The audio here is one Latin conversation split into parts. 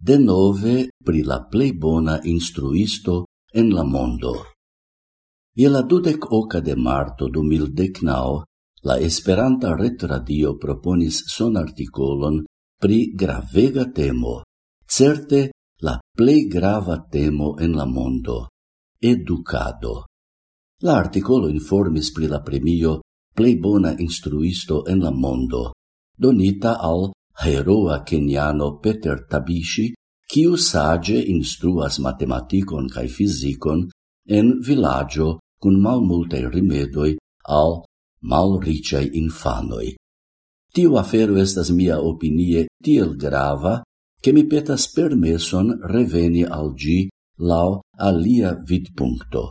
de nove pri la plei bona instruisto en la mondo. Je la dudec oca de marto du mil decnao, la Esperanta retradio proponis son artikolon pri gravega temo, certe la plei grava temo en la mondo, educado. La articolo informis pri la premio plei bona instruisto en la mondo, donita al heroa keniano Peter Tabishi, kiu sage instruas matematicon cae fizikon en vilaĝo kun malmultaj rimedoi al mal ricei infanoi. Tiu afero estas mia opinie tiel grava, che mi petas permeson reveni al gi lau alia vidpunto.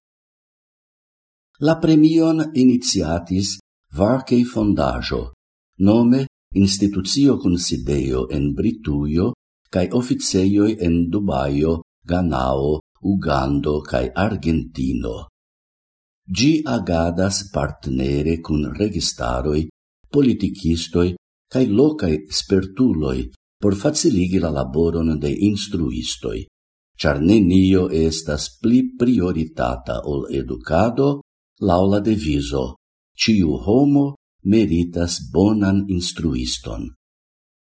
La premion iniziatis varcei fondajo, nome institucio kun sidejo en Brituio, cae officeioi en Dubaio, Ganao, Ugando cae Argentino. Gi agadas partnere cun registaroi, politicistoi, cae locae spertuloi por faciligi la laboron de instruistoi, ĉar nenio estas pli prioritata ol educado, laula deviso, ciu homo meritas bonan instruiston.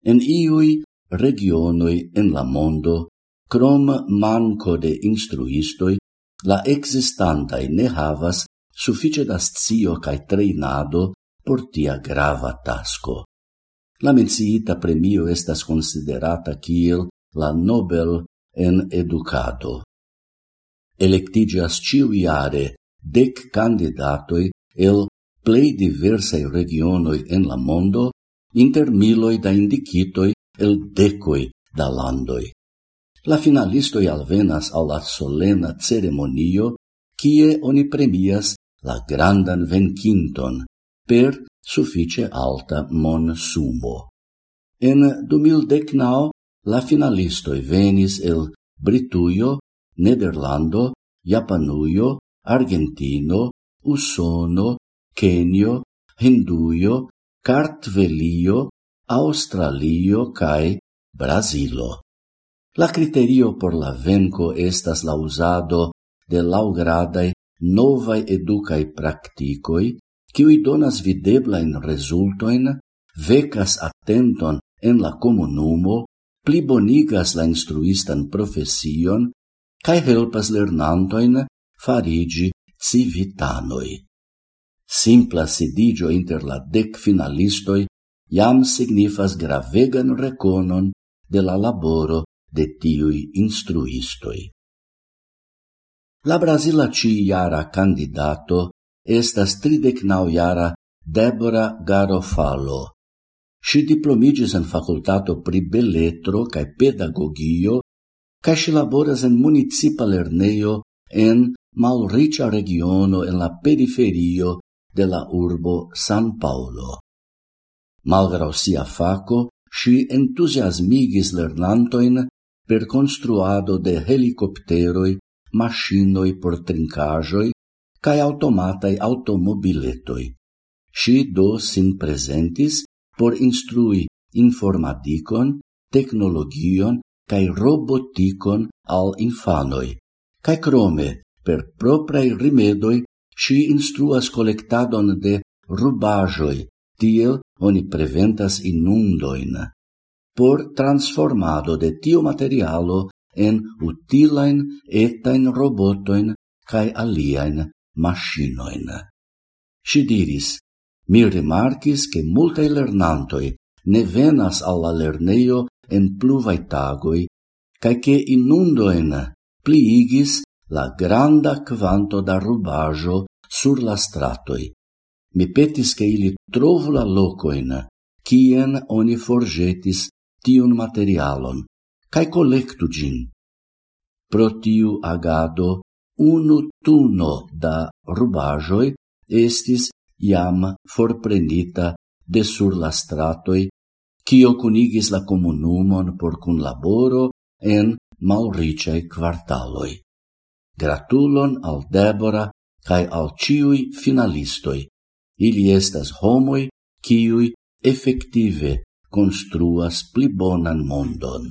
En iui regionoi en la mondo, crom manco de instruistoi, la existantai ne havas suffice da scio cae treinado por tia grava tasco. La menciita premio estas considerata kiel la Nobel en educado. Electigias ciu iare dec candidatoi el plei diversae regionoi en la mondo inter miloi da indicitoi el decoi da landoi. La finalistoi alvenas al la solena ceremonio, kie oni premias la grandan vencinton per suffice alta mon sumo. En 2019 la finalistoi venis el Brituio, Nederlando, Japanuio, Argentino, Usono, Kenio, Hinduio, Kartvelio, Australio kai Brasilo. La criterio por la venco estas la usado de laugradai novae educae practicoi, qui donas videblain resultoin, vecas attenton en la comunumo, plibonigas la instruistan profession, cae helpas lernantoin farigi civitanoi simpla sidigio inter la dec finalistoi jam signifas gravegan reconon de la laboro de tiui instruistoi. La Brasila ciara candidato estas tridecnau iara Deborah Garofalo. Si diplomigis en facultato pri belletro cae pedagogio, cae si laboras en municipa lerneio en malricia regiono en la periferio de la urbo San Paulo. Malgrau sia faco, si entusiasmigis lernantoin per construado de helicopteroi, machinoi por trincajoi, cae automatai automobiletoi. Si do sin presentis por instrui informaticon, technologion cae roboticon al infanoi, cae crome per proprae rimedoi Ŝi instruas collectadon de rubajoi, tiel oni preventas inundoin, Por transformado de tio materialo en utilain etain robotoin cae aliajn machinoin. Si diris, mi remarcis che multe lernantoi ne venas al lerneio en pluvai tagoi, cae ke inundoin pliigis la granda kvanto da rubajo sur la stratoi. Mi petis che ili trovu la locoin, cien oni forgetis tiun materialon, cae collectu gin. Pro tiu agado, unu tuno da rubajoi estis iam forprenita de sur la stratoi, cio cunigis la comunumon por cun laboro en malriciae quartaloi. Gratulon al Debora cae al ciui finalistoi. Ili estas homoi, ciui effective construas pli bonan mondon.